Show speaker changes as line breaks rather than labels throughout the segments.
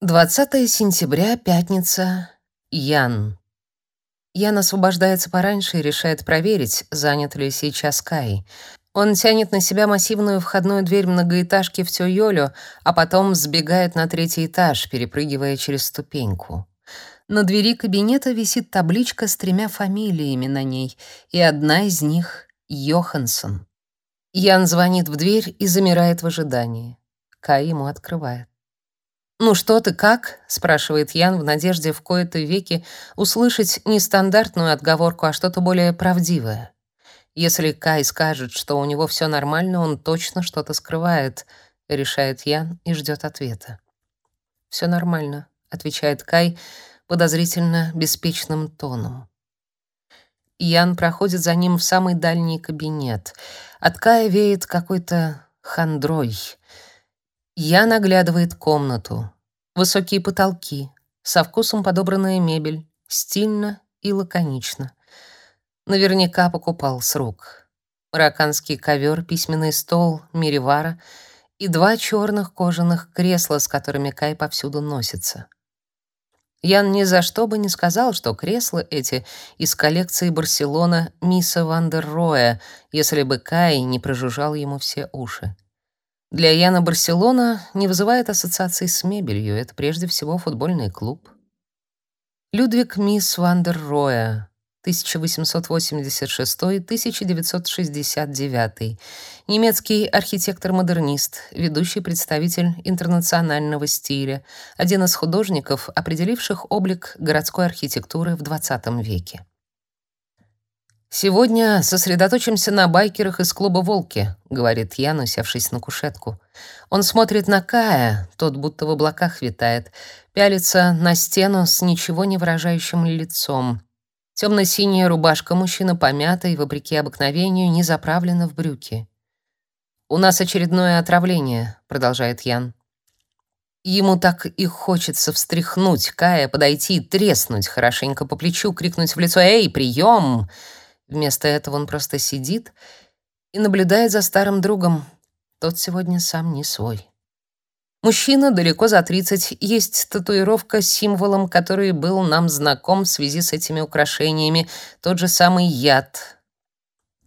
20 сентября, пятница. Ян. Ян освобождается пораньше и решает проверить, занят ли сейчас Кай. Он тянет на себя массивную входную дверь многоэтажки в Тёйолю, а потом сбегает на третий этаж, перепрыгивая через ступеньку. На двери кабинета висит табличка с тремя фамилиями на ней, и одна из них — Йоханссон. Ян звонит в дверь и замирает в ожидании. Кай ему открывает. «Ну что ты, как?» — спрашивает Ян в надежде в кои-то веки услышать не стандартную отговорку, а что-то более правдивое. Если Кай скажет, что у него все нормально, он точно что-то скрывает, решает Ян и ждет ответа. Все нормально, отвечает Кай подозрительно беспечным тоном. Ян проходит за ним в самый дальний кабинет. От Кая веет какой-то хандрой. Ян оглядывает комнату. Высокие потолки, со вкусом подобранная мебель, стильно и лаконично. Наверняка покупал с рук. Марокканский ковер, письменный стол, миревара и два черных кожаных кресла, с которыми Кай повсюду носится. Ян ни за что бы не сказал, что кресла эти из коллекции Барселона Мисса Вандерроя, если бы Кай не прожужжал ему все уши. Для Яна Барселона не вызывает ассоциаций с мебелью, это прежде всего футбольный клуб. Людвиг Мисс Вандер Роя, 1886-1969, немецкий архитектор-модернист, ведущий представитель интернационального стиля, один из художников, определивших облик городской архитектуры в XX веке. «Сегодня сосредоточимся на байкерах из клуба «Волки», — говорит Ян, усевшись на кушетку. Он смотрит на Кая, тот будто в облаках витает, пялится на стену с ничего не выражающим лицом. Темно-синяя рубашка мужчины помята и, вопреки обыкновению, не заправлена в брюки. «У нас очередное отравление», — продолжает Ян. Ему так и хочется встряхнуть Кая, подойти, треснуть хорошенько по плечу, крикнуть в лицо «Эй, прием!» Вместо этого он просто сидит и наблюдает за старым другом. Тот сегодня сам не свой. Мужчина далеко за 30, есть татуировка с символом, который был нам знаком в связи с этими украшениями, тот же самый яд.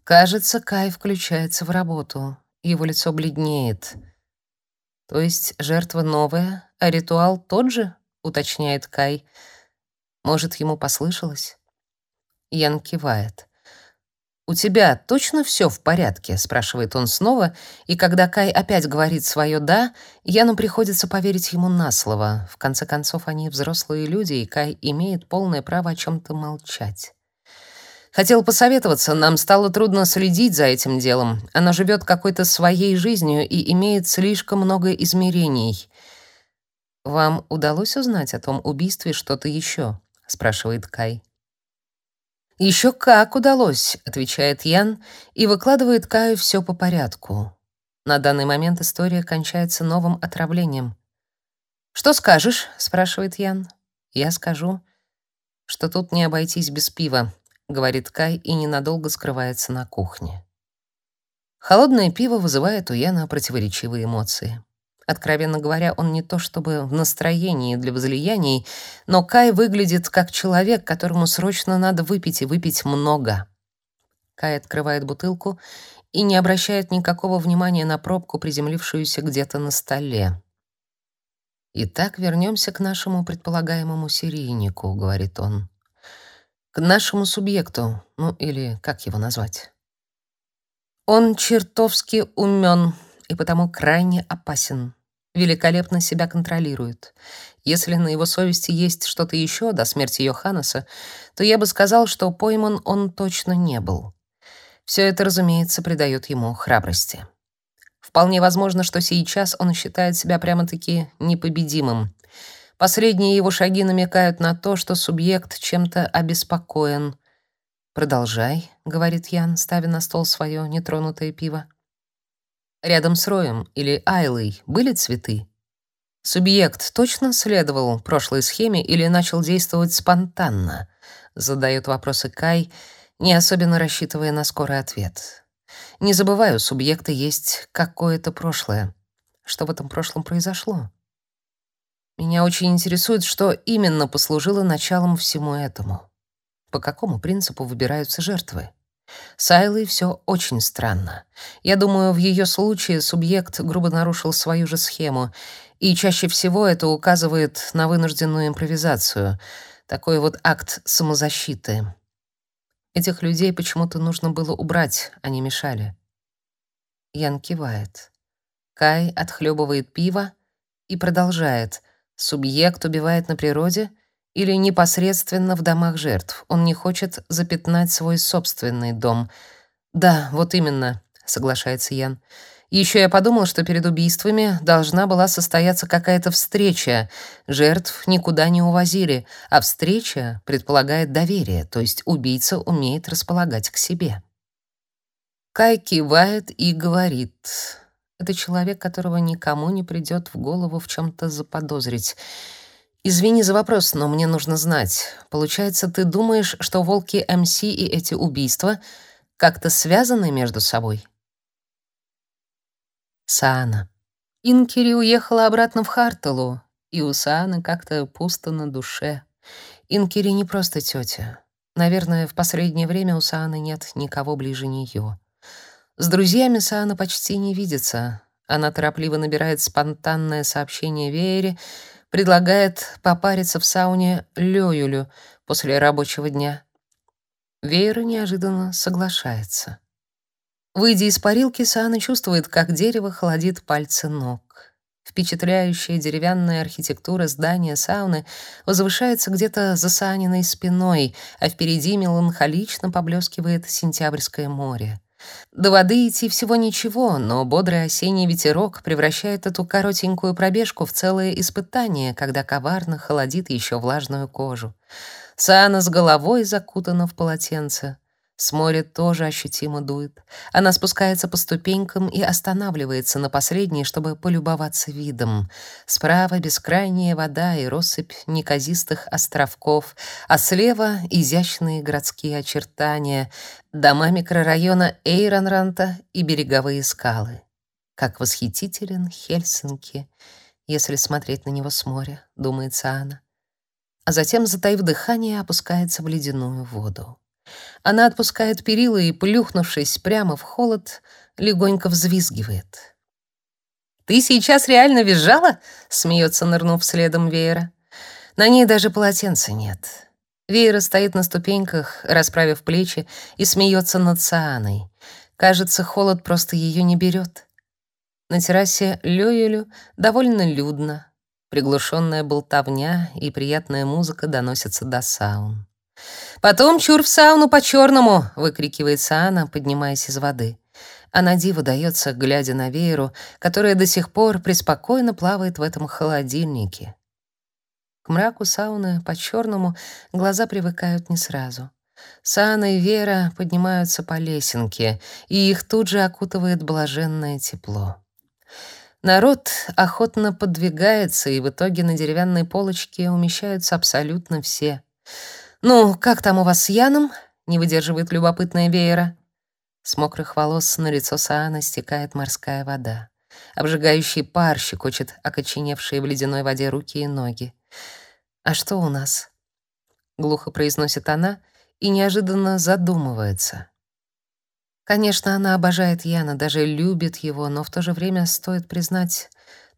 Кажется, Кай включается в работу. Его лицо бледнеет. То есть жертва новая, а ритуал тот же, уточняет Кай. Может, ему послышалось? Ян кивает. «У тебя точно все в порядке?» — спрашивает он снова, и когда Кай опять говорит свое «да», Яну приходится поверить ему на слово. В конце концов, они взрослые люди, и Кай имеет полное право о чем-то молчать. Хотел посоветоваться, нам стало трудно следить за этим делом. Оно живет какой-то своей жизнью и имеет слишком много измерений. «Вам удалось узнать о том убийстве что-то еще?» — спрашивает Кай. Еще как удалось, отвечает Ян и выкладывает Каю все по порядку. На данный момент история кончается новым отравлением. Что скажешь? спрашивает Ян. Я скажу, что тут не обойтись без пива, говорит Кай и ненадолго скрывается на кухне. Холодное пиво вызывает у Яна противоречивые эмоции. Откровенно говоря, он не то чтобы в настроении для возлияний, но Кай выглядит как человек, которому срочно надо выпить и выпить много. Кай открывает бутылку и не обращает никакого внимания на пробку, приземлившуюся где-то на столе. «Итак, вернемся к нашему предполагаемому серийнику», — говорит он. «К нашему субъекту, ну или как его назвать?» «Он чертовски умен и потому крайне опасен великолепно себя контролирует. Если на его совести есть что-то еще до смерти Йоханнеса, то я бы сказал, что пойман он точно не был. Все это, разумеется, придает ему храбрости. Вполне возможно, что сейчас он считает себя прямо-таки непобедимым. Последние его шаги намекают на то, что субъект чем-то обеспокоен. «Продолжай», — говорит Ян, ставя на стол свое нетронутое пиво. Рядом с Роем или Айлой были цветы? Субъект точно следовал прошлой схеме или начал действовать спонтанно? Задает вопросы Кай, не особенно рассчитывая на скорый ответ. Не забываю, у субъекта есть какое-то прошлое. Что в этом прошлом произошло? Меня очень интересует, что именно послужило началом всему этому. По какому принципу выбираются жертвы? С Айлой все очень странно. Я думаю, в ее случае субъект грубо нарушил свою же схему, и чаще всего это указывает на вынужденную импровизацию, такой вот акт самозащиты. Этих людей почему-то нужно было убрать, они мешали. Ян кивает. Кай отхлебывает пиво и продолжает. Субъект убивает на природе или непосредственно в домах жертв. Он не хочет запятнать свой собственный дом. Да, вот именно, соглашается Ян. Еще я подумал, что перед убийствами должна была состояться какая-то встреча. Жертв никуда не увозили, а встреча предполагает доверие, то есть убийца умеет располагать к себе. Кай кивает и говорит: "Это человек, которого никому не придет в голову в чем то заподозрить. Извини за вопрос, но мне нужно знать. Получается, ты думаешь, что волки МС и эти убийства как-то связаны между собой?" Саана. Инкери уехала обратно в Хартелу, и у Сааны как-то пусто на душе. Инкери не просто тетя. Наверное, в последнее время у Сааны нет никого ближе нее. С друзьями Саана почти не видится. Она торопливо набирает спонтанное сообщение Веере, предлагает попариться в сауне Лёюлю после рабочего дня. Веера неожиданно соглашается. Выйдя из парилки, Саана чувствует, как дерево холодит пальцы ног. Впечатляющая деревянная архитектура здания сауны возвышается где-то за Сааниной спиной, а впереди меланхолично поблескивает сентябрьское море. До воды идти всего ничего, но бодрый осенний ветерок превращает эту коротенькую пробежку в целое испытание, когда коварно холодит еще влажную кожу. Саана с головой закутана в полотенце. С моря тоже ощутимо дует. Она спускается по ступенькам и останавливается на последней, чтобы полюбоваться видом. Справа бескрайняя вода и россыпь неказистых островков, а слева изящные городские очертания, дома микрорайона Эйронранта и береговые скалы. Как восхитителен Хельсинки, если смотреть на него с моря, думается она. А затем, затаив дыхание, опускается в ледяную воду. Она отпускает перила и, плюхнувшись прямо в холод, легонько взвизгивает. «Ты сейчас реально визжала?» — смеется, нырнув следом веера. На ней даже полотенца нет. Веера стоит на ступеньках, расправив плечи, и смеется над Сааной. Кажется, холод просто ее не берет. На террасе Лёюлю довольно людно. Приглушенная болтовня и приятная музыка доносятся до саун. «Потом чур в сауну по-черному!» — выкрикивает Саана, поднимаясь из воды. А на диву дается, глядя на Вееру, которая до сих пор преспокойно плавает в этом холодильнике. К мраку сауны по-черному глаза привыкают не сразу. Саана и Вера поднимаются по лесенке, и их тут же окутывает блаженное тепло. Народ охотно подвигается, и в итоге на деревянной полочке умещаются абсолютно все — «Ну, как там у вас с Яном?» — не выдерживает любопытная веера. С мокрых волос на лицо Саана стекает морская вода. Обжигающий пар щекочет окоченевшие в ледяной воде руки и ноги. «А что у нас?» — глухо произносит она и неожиданно задумывается. Конечно, она обожает Яна, даже любит его, но в то же время стоит признать,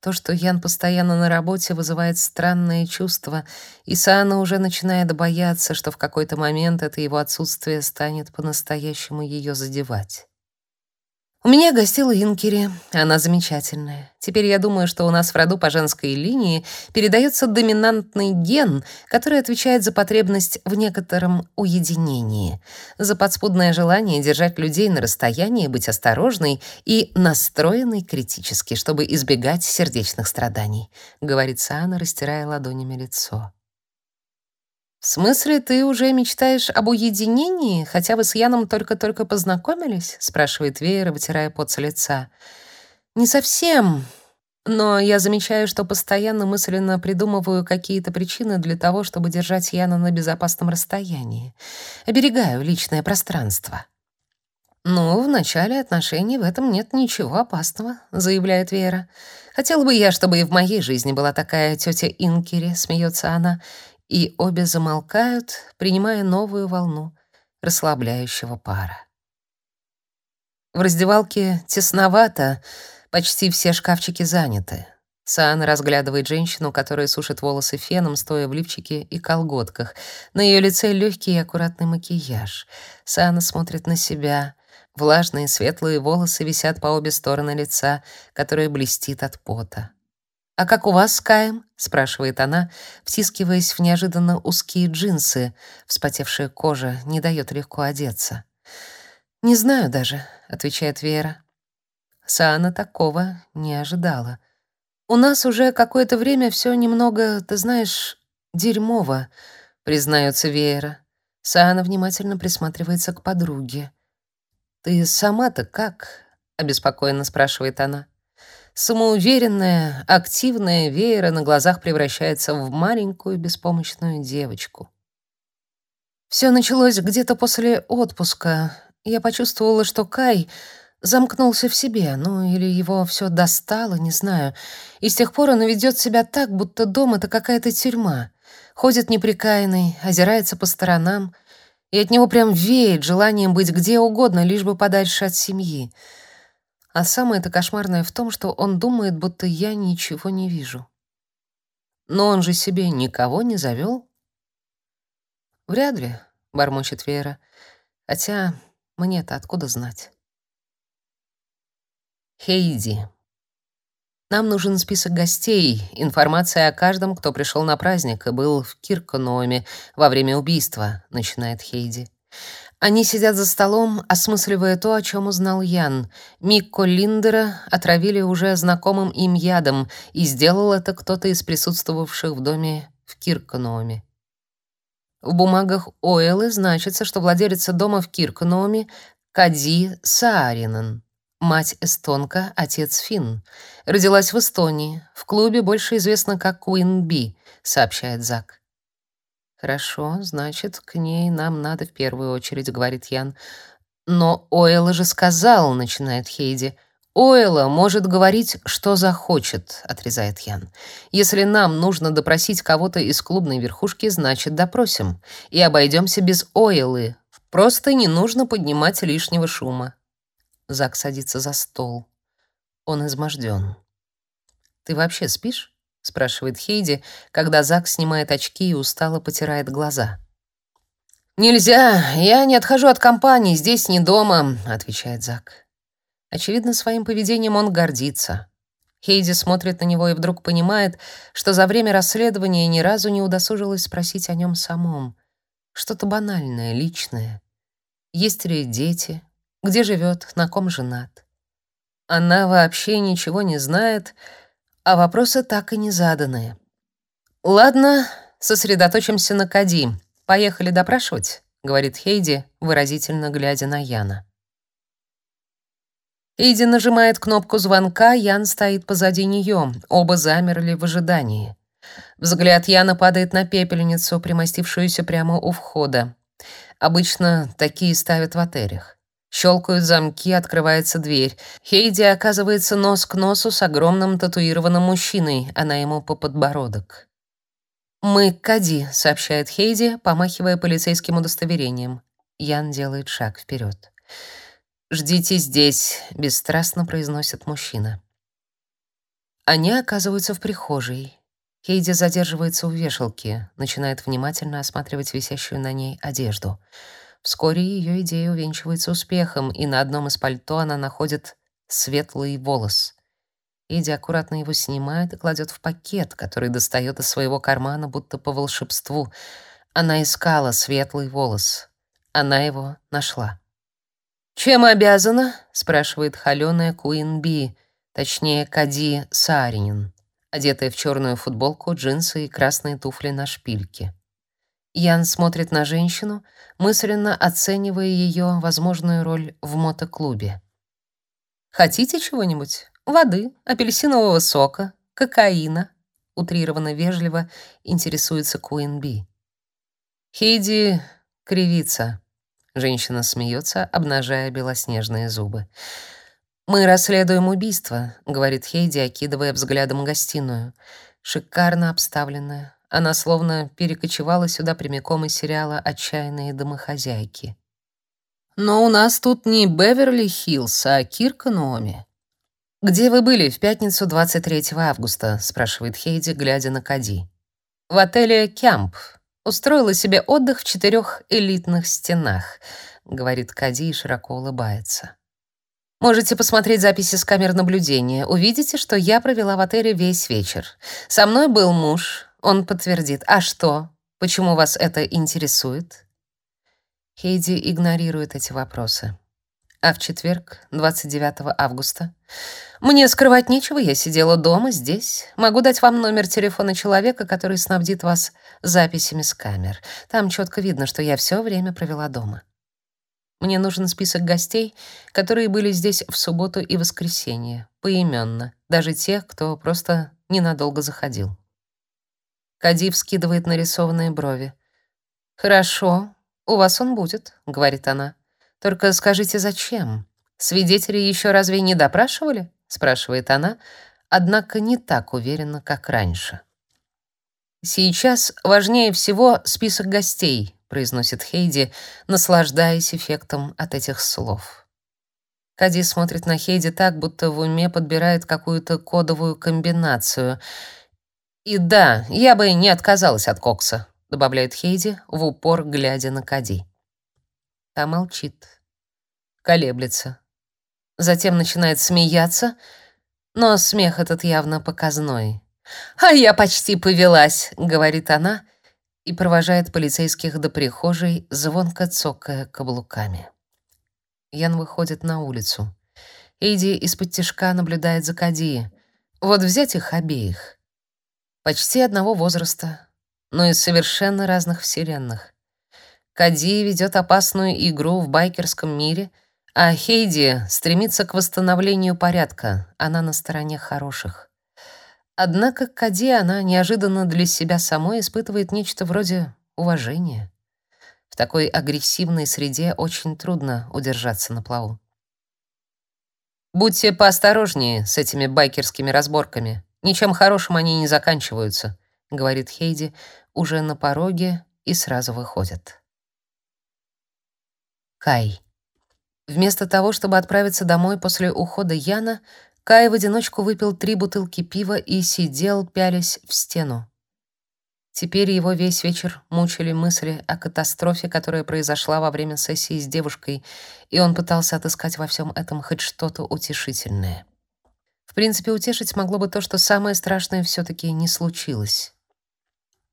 то, что Ян постоянно на работе, вызывает странные чувства, и Саана уже начинает бояться, что в какой-то момент это его отсутствие станет по-настоящему ее задевать. У меня гостила Инкери. Она замечательная. Теперь я думаю, что у нас в роду по женской линии передается доминантный ген, который отвечает за потребность в некотором уединении, за подспудное желание держать людей на расстоянии, быть осторожной и настроенной критически, чтобы избегать сердечных страданий, говорит Саана, растирая ладонями лицо. «В смысле, ты уже мечтаешь об уединении, хотя вы с Яном только-только познакомились?» — спрашивает Веера, вытирая пот с лица. «Не совсем. Но я замечаю, что постоянно мысленно придумываю какие-то причины для того, чтобы держать Яна на безопасном расстоянии. Оберегаю личное пространство». «Ну, в начале отношений в этом нет ничего опасного», — заявляет Вера. «Хотела бы я, чтобы и в моей жизни была такая тетя Инкери», — смеется она, и обе замолкают, принимая новую волну расслабляющего пара. В раздевалке тесновато, почти все шкафчики заняты. Саана разглядывает женщину, которая сушит волосы феном, стоя в лифчике и колготках. На ее лице легкий и аккуратный макияж. Саана смотрит на себя. Влажные светлые волосы висят по обе стороны лица, которое блестит от пота. «А как у вас с Каем?» — спрашивает она, втискиваясь в неожиданно узкие джинсы. Вспотевшая кожа не дает легко одеться. «Не знаю даже», — отвечает Вера. Саана такого не ожидала. «У нас уже какое-то время все немного, ты знаешь, дерьмово», — признается Вера. Саана внимательно присматривается к подруге. «Ты сама-то как?» — обеспокоенно спрашивает она. Самоуверенная, активная Веера на глазах превращается в маленькую беспомощную девочку. Все началось где-то после отпуска. Я почувствовала, что Кай замкнулся в себе, ну или его все достало, не знаю. И с тех пор он ведет себя так, будто дом — это какая-то тюрьма. Ходит неприкаянный, озирается по сторонам, и от него прям веет желанием быть где угодно, лишь бы подальше от семьи. А самое-то кошмарное в том, что он думает, будто я ничего не вижу. Но он же себе никого не завел. Вряд ли, бормочет Вера. Хотя мне-то откуда знать? Хейди. Нам нужен список гостей, информация о каждом, кто пришел на праздник и был в Киркономе во время убийства, начинает Хейди. Они сидят за столом, осмысливая то, о чем узнал Ян. Микко Линдера отравили уже знакомым им ядом, и сделал это кто-то из присутствовавших в доме в Киркономе. В бумагах Оэлы значится, что владелица дома в Киркономе Кади Сааринен. Мать эстонка, отец фин. Родилась в Эстонии. В клубе больше известна как Куин Би, сообщает Зак. Хорошо, значит, к ней нам надо в первую очередь, говорит Ян. Но Ойла же сказал, начинает Хейди. Ойла может говорить, что захочет, отрезает Ян. Если нам нужно допросить кого-то из клубной верхушки, значит, допросим. И обойдемся без Ойлы. Просто не нужно поднимать лишнего шума. Зак садится за стол. Он изможден. «Ты вообще спишь?» — спрашивает Хейди, когда Зак снимает очки и устало потирает глаза. «Нельзя, я не отхожу от компании, здесь не дома», — отвечает Зак. Очевидно, своим поведением он гордится. Хейди смотрит на него и вдруг понимает, что за время расследования ни разу не удосужилась спросить о нем самом. Что-то банальное, личное. Есть ли дети, где живет, на ком женат. Она вообще ничего не знает, а вопросы так и не заданные. «Ладно, сосредоточимся на Кади. Поехали допрашивать», — говорит Хейди, выразительно глядя на Яна. Хейди нажимает кнопку звонка, Ян стоит позади нее. Оба замерли в ожидании. Взгляд Яна падает на пепельницу, примостившуюся прямо у входа. Обычно такие ставят в отелях. Щелкают замки, открывается дверь. Хейди оказывается нос к носу с огромным татуированным мужчиной, она ему по подбородок. «Мы Кади», — сообщает Хейди, помахивая полицейским удостоверением. Ян делает шаг вперед. «Ждите здесь», — бесстрастно произносит мужчина. Они оказываются в прихожей. Хейди задерживается у вешалки, начинает внимательно осматривать висящую на ней одежду — Вскоре ее идея увенчивается успехом, и на одном из пальто она находит светлый волос. Иди аккуратно его снимает и кладет в пакет, который достает из своего кармана, будто по волшебству. Она искала светлый волос. Она его нашла. «Чем обязана?» — спрашивает холеная Куин Би, точнее, Кади Сааринин, одетая в черную футболку, джинсы и красные туфли на шпильке. Ян смотрит на женщину, мысленно оценивая ее возможную роль в мотоклубе. «Хотите чего-нибудь? Воды, апельсинового сока, кокаина?» Утрированно вежливо интересуется Куин Би. Хейди кривится. Женщина смеется, обнажая белоснежные зубы. «Мы расследуем убийство», — говорит Хейди, окидывая взглядом гостиную. Шикарно обставленная. Она словно перекочевала сюда прямиком из сериала «Отчаянные домохозяйки». «Но у нас тут не Беверли-Хиллз, а Кирка Номи». «Где вы были в пятницу 23 августа?» — спрашивает Хейди, глядя на Кади. «В отеле «Кямп», Устроила себе отдых в четырех элитных стенах, говорит Кади и широко улыбается. Можете посмотреть записи с камер наблюдения. Увидите, что я провела в отеле весь вечер. Со мной был муж, он подтвердит. А что? Почему вас это интересует? Хейди игнорирует эти вопросы. А в четверг, 29 августа, мне скрывать нечего, я сидела дома здесь. Могу дать вам номер телефона человека, который снабдит вас записями с камер. Там четко видно, что я все время провела дома. Мне нужен список гостей, которые были здесь в субботу и воскресенье, поименно, даже тех, кто просто ненадолго заходил. Кадив скидывает нарисованные брови. «Хорошо, у вас он будет», — говорит она. Только скажите, зачем? Свидетели еще разве не допрашивали? спрашивает она, однако не так уверенно, как раньше. Сейчас важнее всего список гостей, произносит Хейди, наслаждаясь эффектом от этих слов. Кади смотрит на Хейди так, будто в уме подбирает какую-то кодовую комбинацию. И да, я бы не отказалась от кокса, добавляет Хейди, в упор глядя на Кади. Та молчит, колеблется. Затем начинает смеяться, но смех этот явно показной. «А я почти повелась», — говорит она и провожает полицейских до прихожей, звонко цокая каблуками. Ян выходит на улицу. Эйди из-под тишка наблюдает за Кади. Вот взять их обеих. Почти одного возраста, но из совершенно разных вселенных. Кади ведет опасную игру в байкерском мире, а Хейди стремится к восстановлению порядка. Она на стороне хороших. Однако Кади она неожиданно для себя самой испытывает нечто вроде уважения. В такой агрессивной среде очень трудно удержаться на плаву. Будьте поосторожнее с этими байкерскими разборками. Ничем хорошим они не заканчиваются, говорит Хейди уже на пороге и сразу выходит. Кай. Вместо того, чтобы отправиться домой после ухода Яна, Кай в одиночку выпил три бутылки пива и сидел, пялясь в стену. Теперь его весь вечер мучили мысли о катастрофе, которая произошла во время сессии с девушкой, и он пытался отыскать во всем этом хоть что-то утешительное. В принципе, утешить могло бы то, что самое страшное все таки не случилось.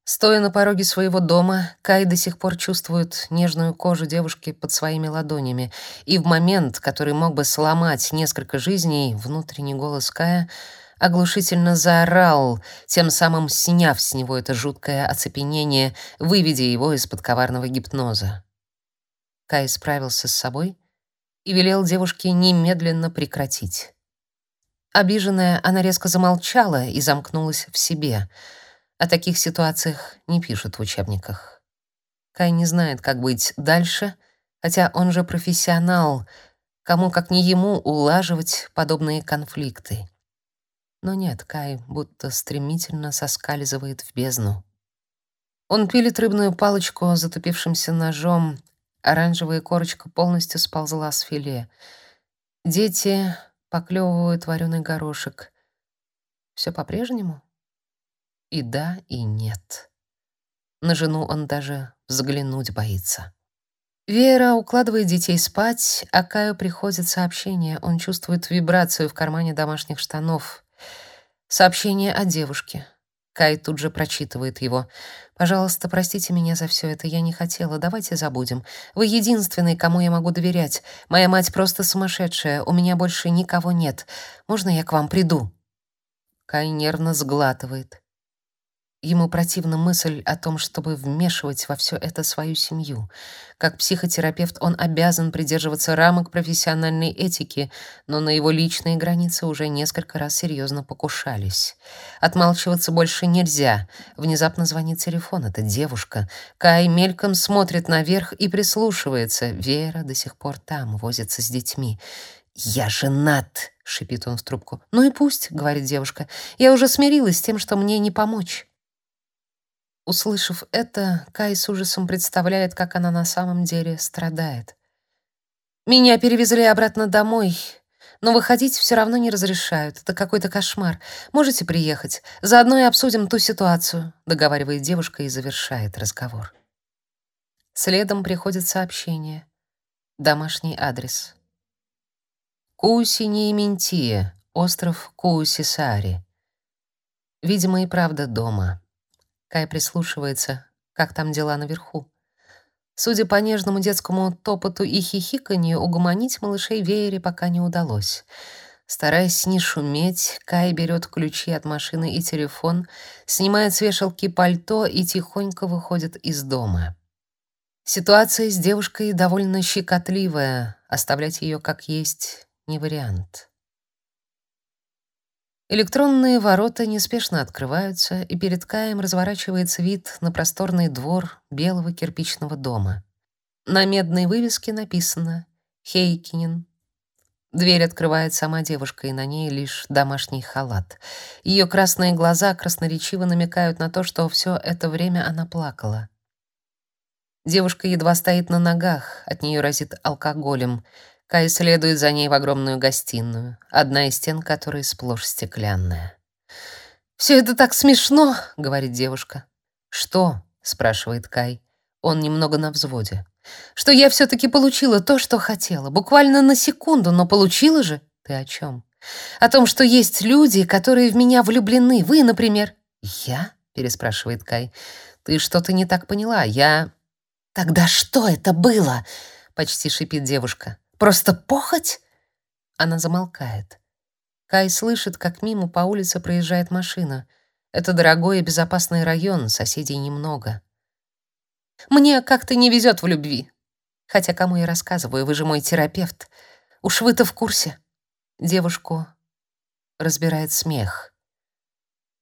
Стоя на пороге своего дома, Кай до сих пор чувствует нежную кожу девушки под своими ладонями, и в момент, который мог бы сломать несколько жизней, внутренний голос Кая оглушительно заорал, тем самым сняв с него это жуткое оцепенение, выведя его из-под коварного гипноза. Кай справился с собой и велел девушке немедленно прекратить. Обиженная, она резко замолчала и замкнулась в себе — о таких ситуациях не пишут в учебниках. Кай не знает, как быть дальше, хотя он же профессионал, кому как не ему улаживать подобные конфликты. Но нет, Кай будто стремительно соскальзывает в бездну. Он пилит рыбную палочку затупившимся ножом, оранжевая корочка полностью сползла с филе. Дети поклевывают вареный горошек. Все по-прежнему? И да, и нет. На жену он даже взглянуть боится. Вера укладывает детей спать, а Каю приходит сообщение. Он чувствует вибрацию в кармане домашних штанов. Сообщение о девушке. Кай тут же прочитывает его. «Пожалуйста, простите меня за все это. Я не хотела. Давайте забудем. Вы единственный, кому я могу доверять. Моя мать просто сумасшедшая. У меня больше никого нет. Можно я к вам приду?» Кай нервно сглатывает. Ему противна мысль о том, чтобы вмешивать во все это свою семью. Как психотерапевт он обязан придерживаться рамок профессиональной этики, но на его личные границы уже несколько раз серьезно покушались. Отмалчиваться больше нельзя. Внезапно звонит телефон. Это девушка. Кай мельком смотрит наверх и прислушивается. Вера до сих пор там, возится с детьми. «Я женат!» — шипит он в трубку. «Ну и пусть», — говорит девушка. «Я уже смирилась с тем, что мне не помочь». Услышав это, Кай с ужасом представляет, как она на самом деле страдает. «Меня перевезли обратно домой, но выходить все равно не разрешают. Это какой-то кошмар. Можете приехать? Заодно и обсудим ту ситуацию», — договаривает девушка и завершает разговор. Следом приходит сообщение. Домашний адрес. Кусини Ментия, остров Куусисари. Видимо, и правда дома. Кай прислушивается, как там дела наверху. Судя по нежному детскому топоту и хихиканью, угомонить малышей веере пока не удалось. Стараясь не шуметь, Кай берет ключи от машины и телефон, снимает с вешалки пальто и тихонько выходит из дома. Ситуация с девушкой довольно щекотливая, оставлять ее как есть не вариант. Электронные ворота неспешно открываются, и перед Каем разворачивается вид на просторный двор белого кирпичного дома. На медной вывеске написано «Хейкинен». Дверь открывает сама девушка, и на ней лишь домашний халат. Ее красные глаза красноречиво намекают на то, что все это время она плакала. Девушка едва стоит на ногах, от нее разит алкоголем — Кай следует за ней в огромную гостиную, одна из стен которой сплошь стеклянная. «Все это так смешно», — говорит девушка. «Что?» — спрашивает Кай. Он немного на взводе. «Что я все-таки получила то, что хотела. Буквально на секунду, но получила же». «Ты о чем?» «О том, что есть люди, которые в меня влюблены. Вы, например». «Я?» — переспрашивает Кай. «Ты что-то не так поняла. Я...» «Тогда что это было?» — почти шипит девушка. Просто похоть?» Она замолкает. Кай слышит, как мимо по улице проезжает машина. Это дорогой и безопасный район, соседей немного. «Мне как-то не везет в любви. Хотя кому я рассказываю, вы же мой терапевт. Уж вы-то в курсе». Девушку разбирает смех.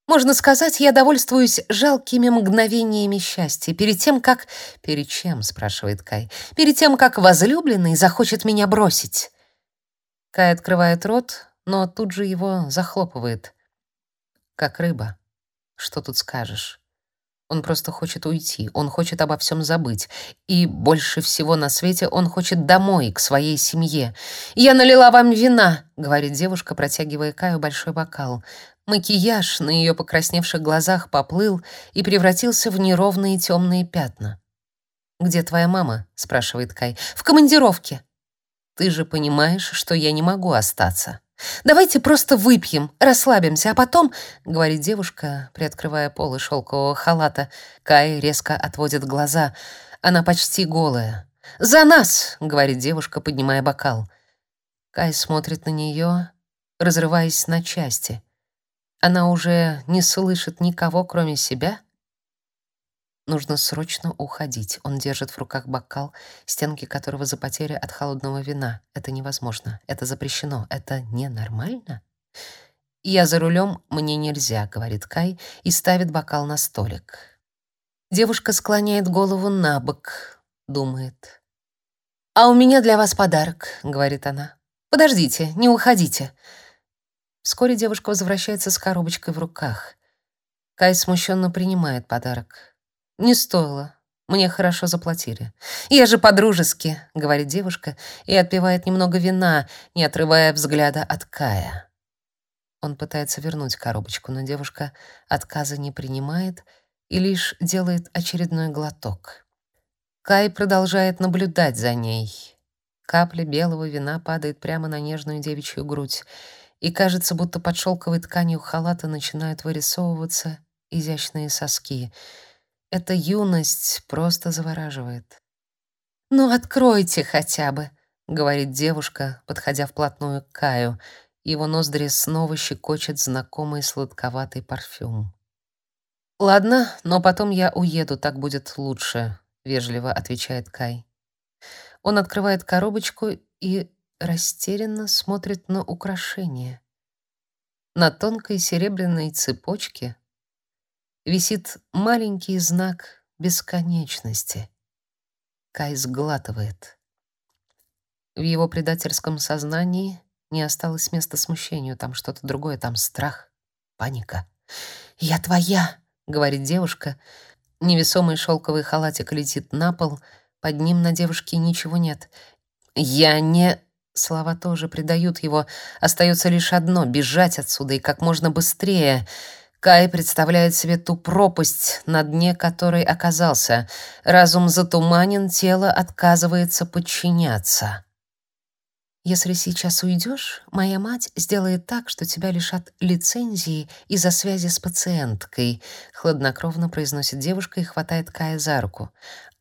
Можно сказать, я довольствуюсь жалкими мгновениями счастья перед тем, как... Перед чем, спрашивает Кай. Перед тем, как возлюбленный захочет меня бросить. Кай открывает рот, но тут же его захлопывает. Как рыба. Что тут скажешь? Он просто хочет уйти, он хочет обо всем забыть. И больше всего на свете он хочет домой, к своей семье. «Я налила вам вина», — говорит девушка, протягивая Каю большой бокал. Макияж на ее покрасневших глазах поплыл и превратился в неровные темные пятна. «Где твоя мама?» — спрашивает Кай. «В командировке». «Ты же понимаешь, что я не могу остаться». «Давайте просто выпьем, расслабимся, а потом...» — говорит девушка, приоткрывая полы шелкового халата. Кай резко отводит глаза. Она почти голая. «За нас!» — говорит девушка, поднимая бокал. Кай смотрит на нее, разрываясь на части. Она уже не слышит никого, кроме себя? Нужно срочно уходить. Он держит в руках бокал, стенки которого запотели от холодного вина. Это невозможно. Это запрещено. Это ненормально. «Я за рулем, мне нельзя», — говорит Кай и ставит бокал на столик. Девушка склоняет голову на бок, думает. «А у меня для вас подарок», — говорит она. «Подождите, не уходите». Вскоре девушка возвращается с коробочкой в руках. Кай смущенно принимает подарок. «Не стоило. Мне хорошо заплатили». «Я же по-дружески», — говорит девушка и отпивает немного вина, не отрывая взгляда от Кая. Он пытается вернуть коробочку, но девушка отказа не принимает и лишь делает очередной глоток. Кай продолжает наблюдать за ней. Капля белого вина падает прямо на нежную девичью грудь и кажется, будто под шелковой тканью халата начинают вырисовываться изящные соски. Эта юность просто завораживает. «Ну, откройте хотя бы», — говорит девушка, подходя вплотную к Каю. Его ноздри снова щекочет знакомый сладковатый парфюм. Ладно, но потом я уеду, так будет лучше, вежливо отвечает Кай. Он открывает коробочку и растерянно смотрит на украшение. На тонкой серебряной цепочке висит маленький знак бесконечности. Кай сглатывает. В его предательском сознании не осталось места смущению, там что-то другое, там страх, паника. «Я твоя!» — говорит девушка. Невесомый шелковый халатик летит на пол, под ним на девушке ничего нет. «Я не...» Слова тоже предают его. Остается лишь одно — бежать отсюда и как можно быстрее. Кай представляет себе ту пропасть, на дне которой оказался. Разум затуманен, тело отказывается подчиняться. Если сейчас уйдешь, моя мать сделает так, что тебя лишат лицензии из-за связи с пациенткой, хладнокровно произносит девушка и хватает Кая за руку.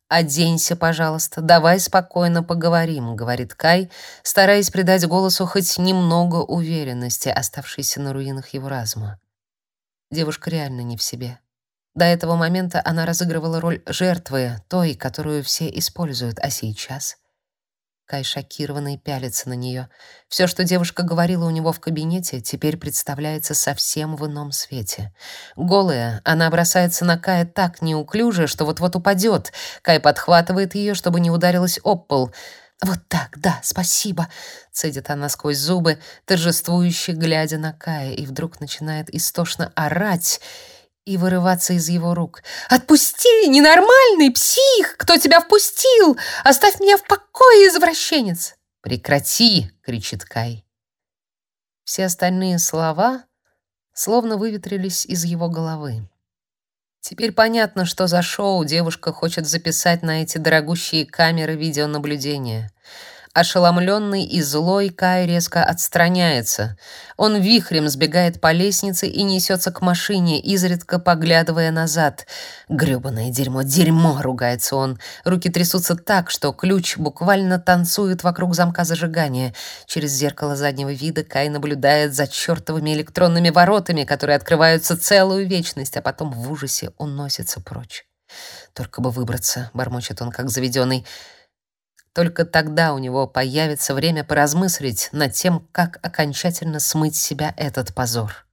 «Оденься, пожалуйста, давай спокойно поговорим», — говорит Кай, стараясь придать голосу хоть немного уверенности, оставшейся на руинах его разума. Девушка реально не в себе. До этого момента она разыгрывала роль жертвы, той, которую все используют, а сейчас Кай шокированный пялится на нее. Все, что девушка говорила у него в кабинете, теперь представляется совсем в ином свете. Голая, она бросается на Кая так неуклюже, что вот-вот упадет. Кай подхватывает ее, чтобы не ударилась об пол. «Вот так, да, спасибо!» — цедит она сквозь зубы, торжествующе глядя на Кая, и вдруг начинает истошно орать — и вырываться из его рук. «Отпусти, ненормальный псих! Кто тебя впустил? Оставь меня в покое, извращенец!» «Прекрати!» — кричит Кай. Все остальные слова словно выветрились из его головы. Теперь понятно, что за шоу девушка хочет записать на эти дорогущие камеры видеонаблюдения — Ошеломленный и злой Кай резко отстраняется. Он вихрем сбегает по лестнице и несется к машине, изредка поглядывая назад. «Грёбаное дерьмо, дерьмо!» — ругается он. Руки трясутся так, что ключ буквально танцует вокруг замка зажигания. Через зеркало заднего вида Кай наблюдает за чертовыми электронными воротами, которые открываются целую вечность, а потом в ужасе уносится прочь. «Только бы выбраться», — бормочет он, как заведенный. Только тогда у него появится время поразмыслить над тем, как окончательно смыть с себя этот позор.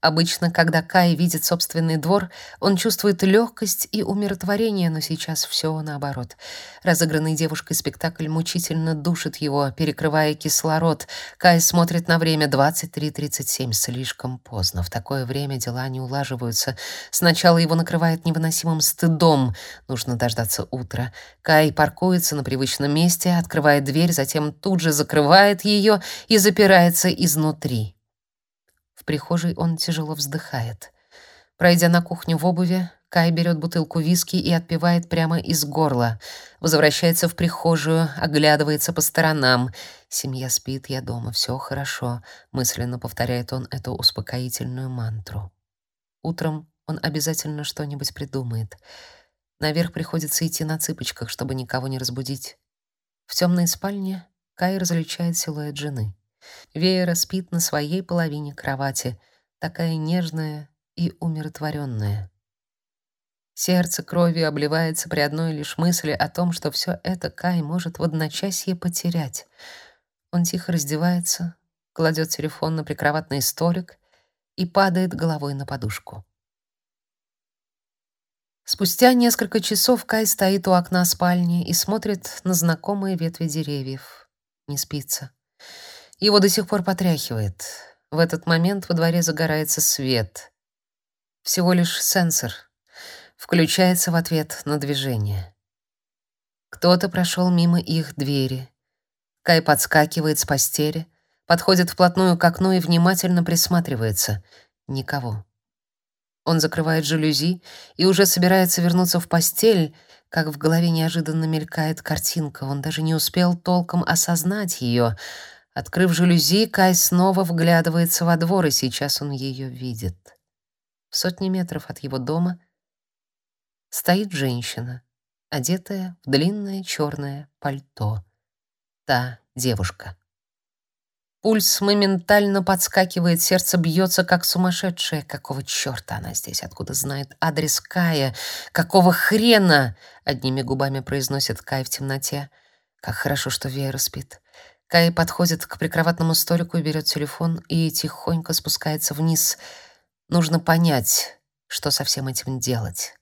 Обычно, когда Кай видит собственный двор, он чувствует легкость и умиротворение, но сейчас все наоборот. Разыгранный девушкой спектакль мучительно душит его, перекрывая кислород. Кай смотрит на время 23:37, слишком поздно. В такое время дела не улаживаются. Сначала его накрывает невыносимым стыдом. Нужно дождаться утра. Кай паркуется на привычном месте, открывает дверь, затем тут же закрывает ее и запирается изнутри. Прихожей он тяжело вздыхает. Пройдя на кухню в обуви, Кай берет бутылку виски и отпивает прямо из горла. Возвращается в прихожую, оглядывается по сторонам. «Семья спит, я дома, все хорошо», — мысленно повторяет он эту успокоительную мантру. Утром он обязательно что-нибудь придумает. Наверх приходится идти на цыпочках, чтобы никого не разбудить. В темной спальне Кай различает силуэт жены. Веера спит на своей половине кровати, такая нежная и умиротворенная. Сердце кровью обливается при одной лишь мысли о том, что все это Кай может в одночасье потерять. Он тихо раздевается, кладет телефон на прикроватный столик и падает головой на подушку. Спустя несколько часов Кай стоит у окна спальни и смотрит на знакомые ветви деревьев. Не спится. Его до сих пор потряхивает. В этот момент во дворе загорается свет. Всего лишь сенсор. Включается в ответ на движение. Кто-то прошел мимо их двери. Кай подскакивает с постели, подходит вплотную к окну и внимательно присматривается. Никого. Он закрывает жалюзи и уже собирается вернуться в постель, как в голове неожиданно мелькает картинка. Он даже не успел толком осознать ее — Открыв жалюзи, Кай снова вглядывается во двор, и сейчас он ее видит. В сотни метров от его дома стоит женщина, одетая в длинное черное пальто. Та девушка. пульс моментально подскакивает, сердце бьется как сумасшедшее. Какого чёрта она здесь? Откуда знает адрес Кая? Какого хрена? Одними губами произносит Кай в темноте. Как хорошо, что Вера спит. Кай подходит к прикроватному столику и берет телефон и тихонько спускается вниз. Нужно понять, что со всем этим делать.